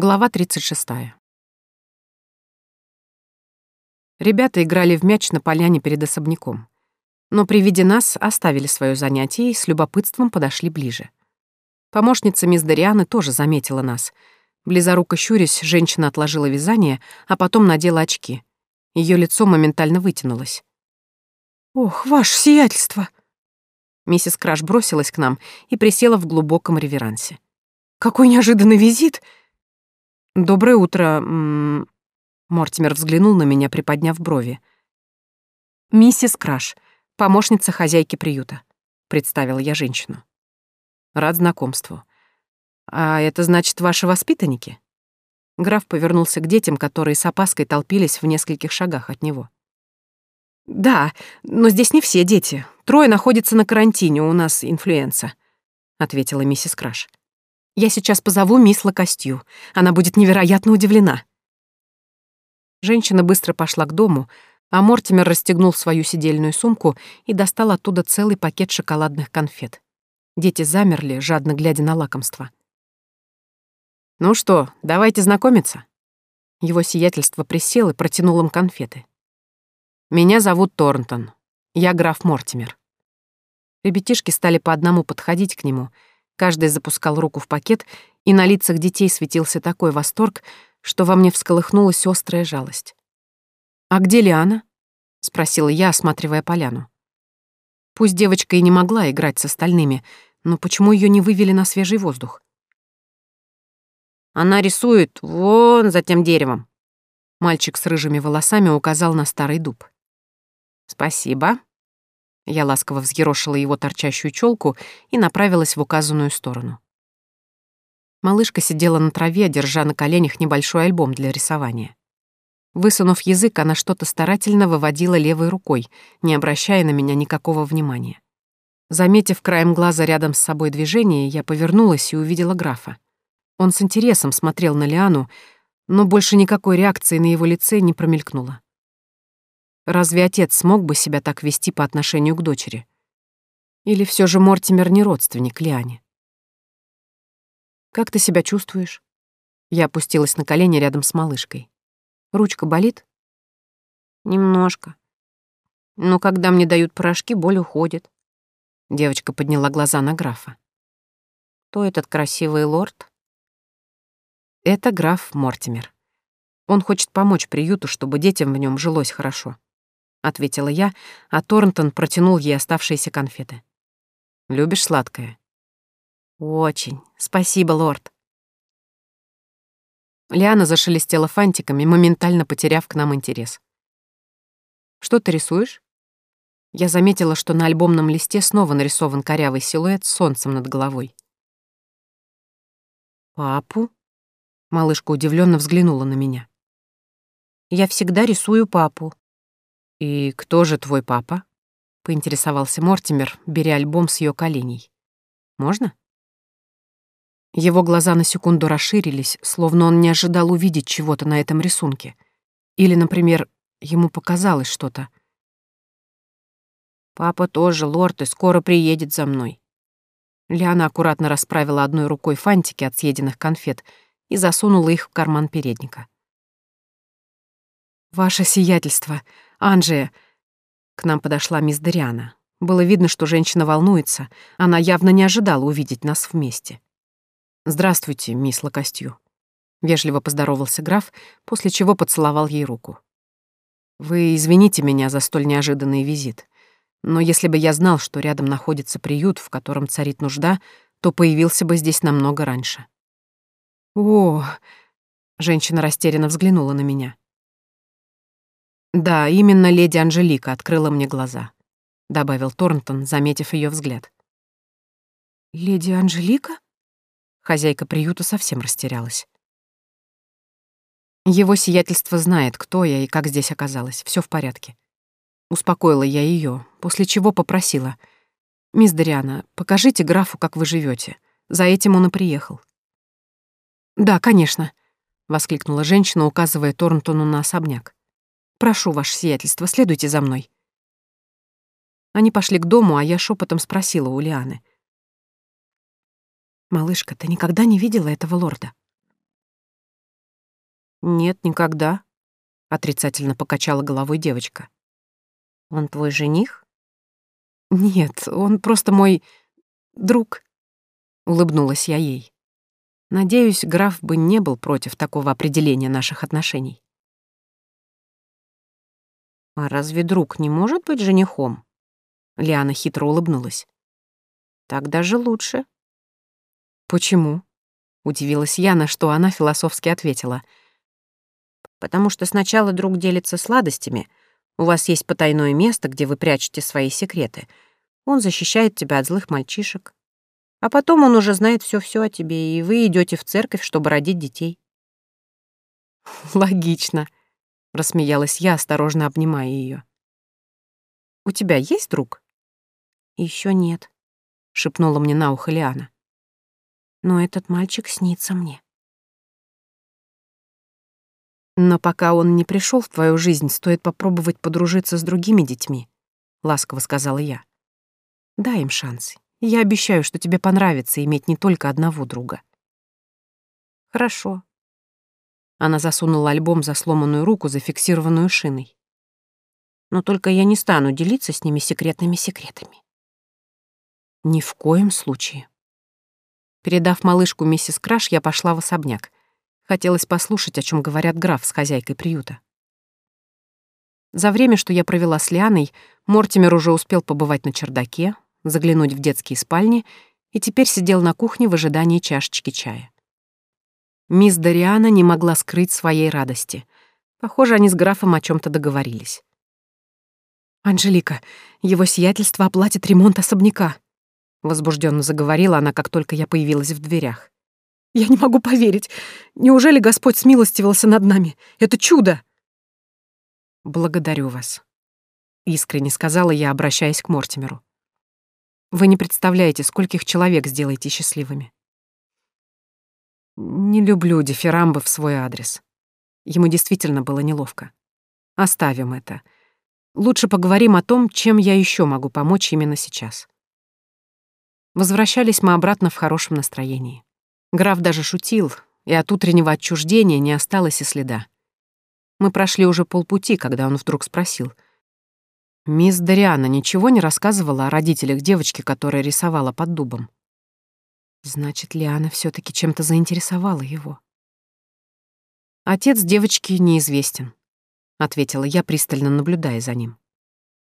Глава 36. Ребята играли в мяч на поляне перед особняком. Но при виде нас оставили свое занятие и с любопытством подошли ближе. Помощница мисс Дарианы тоже заметила нас. Близоруко щурясь, женщина отложила вязание, а потом надела очки. Ее лицо моментально вытянулось. «Ох, ваше сиятельство!» Миссис Краш бросилась к нам и присела в глубоком реверансе. «Какой неожиданный визит!» «Доброе утро, Мортимер взглянул на меня, приподняв брови. «Миссис Краш, помощница хозяйки приюта», — представила я женщину. «Рад знакомству. А это значит ваши воспитанники?» Граф повернулся к детям, которые с опаской толпились в нескольких шагах от него. «Да, но здесь не все дети. Трое находятся на карантине, у нас инфлюенса», — ответила миссис Краш. Я сейчас позову мисс Лакостью. Она будет невероятно удивлена». Женщина быстро пошла к дому, а Мортимер расстегнул свою сидельную сумку и достал оттуда целый пакет шоколадных конфет. Дети замерли, жадно глядя на лакомство. «Ну что, давайте знакомиться?» Его сиятельство присел и протянул им конфеты. «Меня зовут Торнтон. Я граф Мортимер». Ребятишки стали по одному подходить к нему — Каждый запускал руку в пакет, и на лицах детей светился такой восторг, что во мне всколыхнулась острая жалость. «А где Лиана?» — спросила я, осматривая поляну. Пусть девочка и не могла играть с остальными, но почему ее не вывели на свежий воздух? «Она рисует вон за тем деревом», — мальчик с рыжими волосами указал на старый дуб. «Спасибо», я ласково взъерошила его торчащую челку и направилась в указанную сторону. Малышка сидела на траве, держа на коленях небольшой альбом для рисования. Высунув язык, она что-то старательно выводила левой рукой, не обращая на меня никакого внимания. Заметив краем глаза рядом с собой движение, я повернулась и увидела графа. Он с интересом смотрел на Лиану, но больше никакой реакции на его лице не промелькнуло. Разве отец смог бы себя так вести по отношению к дочери? Или все же Мортимер не родственник Лиане? «Как ты себя чувствуешь?» Я опустилась на колени рядом с малышкой. «Ручка болит?» «Немножко. Но когда мне дают порошки, боль уходит». Девочка подняла глаза на графа. «Кто этот красивый лорд?» «Это граф Мортимер. Он хочет помочь приюту, чтобы детям в нем жилось хорошо». — ответила я, а Торнтон протянул ей оставшиеся конфеты. «Любишь сладкое?» «Очень. Спасибо, лорд». Лиана зашелестела фантиками, моментально потеряв к нам интерес. «Что ты рисуешь?» Я заметила, что на альбомном листе снова нарисован корявый силуэт с солнцем над головой. «Папу?» Малышка удивленно взглянула на меня. «Я всегда рисую папу», «И кто же твой папа?» — поинтересовался Мортимер, беря альбом с ее коленей. «Можно?» Его глаза на секунду расширились, словно он не ожидал увидеть чего-то на этом рисунке. Или, например, ему показалось что-то. «Папа тоже лорд и скоро приедет за мной». Лиана аккуратно расправила одной рукой фантики от съеденных конфет и засунула их в карман передника. «Ваше сиятельство, Анжия!» К нам подошла мисс Дариана. Было видно, что женщина волнуется. Она явно не ожидала увидеть нас вместе. «Здравствуйте, мисс Лакостью», — вежливо поздоровался граф, после чего поцеловал ей руку. «Вы извините меня за столь неожиданный визит, но если бы я знал, что рядом находится приют, в котором царит нужда, то появился бы здесь намного раньше». «О!» — женщина растерянно взглянула на меня. «Да, именно леди Анжелика открыла мне глаза», — добавил Торнтон, заметив ее взгляд. «Леди Анжелика?» Хозяйка приюта совсем растерялась. Его сиятельство знает, кто я и как здесь оказалась. Все в порядке. Успокоила я ее, после чего попросила. «Мисс Дариана, покажите графу, как вы живете. За этим он и приехал». «Да, конечно», — воскликнула женщина, указывая Торнтону на особняк. Прошу, ваше сиятельство, следуйте за мной». Они пошли к дому, а я шепотом спросила у Лианы. «Малышка, ты никогда не видела этого лорда?» Нет, никогда, отрицательно покачала головой девочка. Он твой жених? Нет, он просто мой друг, улыбнулась я ей. Надеюсь, граф бы не был против такого определения наших отношений. А разве друг не может быть женихом? Лиана хитро улыбнулась. Так даже лучше. Почему? Удивилась я, на что она философски ответила. Потому что сначала друг делится сладостями. У вас есть потайное место, где вы прячете свои секреты. Он защищает тебя от злых мальчишек. А потом он уже знает все-все о тебе, и вы идете в церковь, чтобы родить детей. Логично, рассмеялась я, осторожно обнимая ее. У тебя есть друг? Еще нет, шепнула мне на ухо Лиана. Но этот мальчик снится мне. Но пока он не пришел в твою жизнь, стоит попробовать подружиться с другими детьми, ласково сказала я. Дай им шанс, я обещаю, что тебе понравится иметь не только одного друга. Хорошо. Она засунула альбом за сломанную руку, зафиксированную шиной. Но только я не стану делиться с ними секретными секретами. Ни в коем случае. Передав малышку миссис Краш, я пошла в особняк. Хотелось послушать, о чем говорят граф с хозяйкой приюта. За время, что я провела с Лианой, Мортимер уже успел побывать на чердаке, заглянуть в детские спальни и теперь сидел на кухне в ожидании чашечки чая. Мисс Дариана не могла скрыть своей радости. Похоже, они с графом о чем то договорились. «Анжелика, его сиятельство оплатит ремонт особняка», — возбужденно заговорила она, как только я появилась в дверях. «Я не могу поверить. Неужели Господь смилостивился над нами? Это чудо!» «Благодарю вас», — искренне сказала я, обращаясь к Мортимеру. Вы не представляете, скольких человек сделаете счастливыми. Не люблю дифирамбы в свой адрес. Ему действительно было неловко. Оставим это. Лучше поговорим о том, чем я еще могу помочь именно сейчас. Возвращались мы обратно в хорошем настроении. Граф даже шутил, и от утреннего отчуждения не осталось и следа. Мы прошли уже полпути, когда он вдруг спросил — Мисс Дариана ничего не рассказывала о родителях девочки, которая рисовала под дубом. Значит, Лиана все таки чем-то заинтересовала его. Отец девочки неизвестен, ответила я, пристально наблюдая за ним.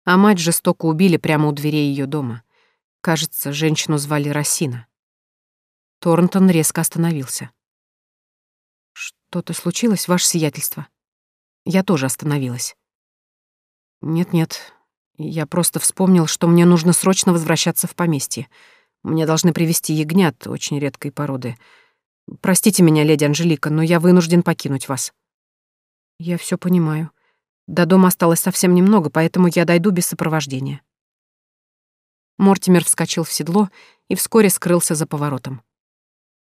А мать жестоко убили прямо у дверей ее дома. Кажется, женщину звали Росина. Торнтон резко остановился. «Что-то случилось, ваше сиятельство?» Я тоже остановилась. «Нет-нет, я просто вспомнил, что мне нужно срочно возвращаться в поместье. Мне должны привести ягнят очень редкой породы. Простите меня, леди Анжелика, но я вынужден покинуть вас. Я все понимаю. До дома осталось совсем немного, поэтому я дойду без сопровождения. Мортимер вскочил в седло и вскоре скрылся за поворотом.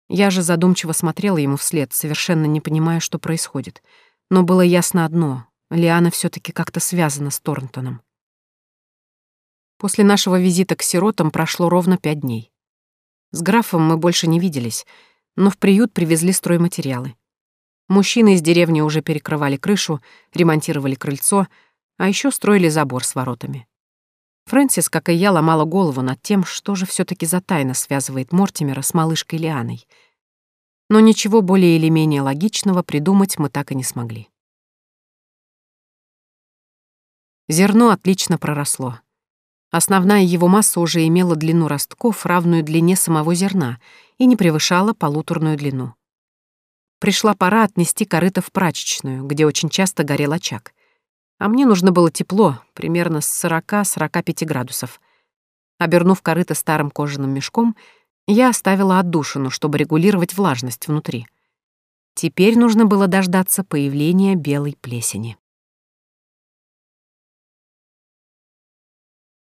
Я же задумчиво смотрела ему вслед, совершенно не понимая, что происходит. Но было ясно одно — Лиана все таки как-то связана с Торнтоном. После нашего визита к сиротам прошло ровно пять дней. С графом мы больше не виделись, но в приют привезли стройматериалы. Мужчины из деревни уже перекрывали крышу, ремонтировали крыльцо, а еще строили забор с воротами. Фрэнсис, как и я, ломала голову над тем, что же все таки за тайна связывает Мортимера с малышкой Лианой. Но ничего более или менее логичного придумать мы так и не смогли. Зерно отлично проросло. Основная его масса уже имела длину ростков, равную длине самого зерна, и не превышала полуторную длину. Пришла пора отнести корыто в прачечную, где очень часто горел очаг. А мне нужно было тепло, примерно с 40-45 градусов. Обернув корыто старым кожаным мешком, я оставила отдушину, чтобы регулировать влажность внутри. Теперь нужно было дождаться появления белой плесени.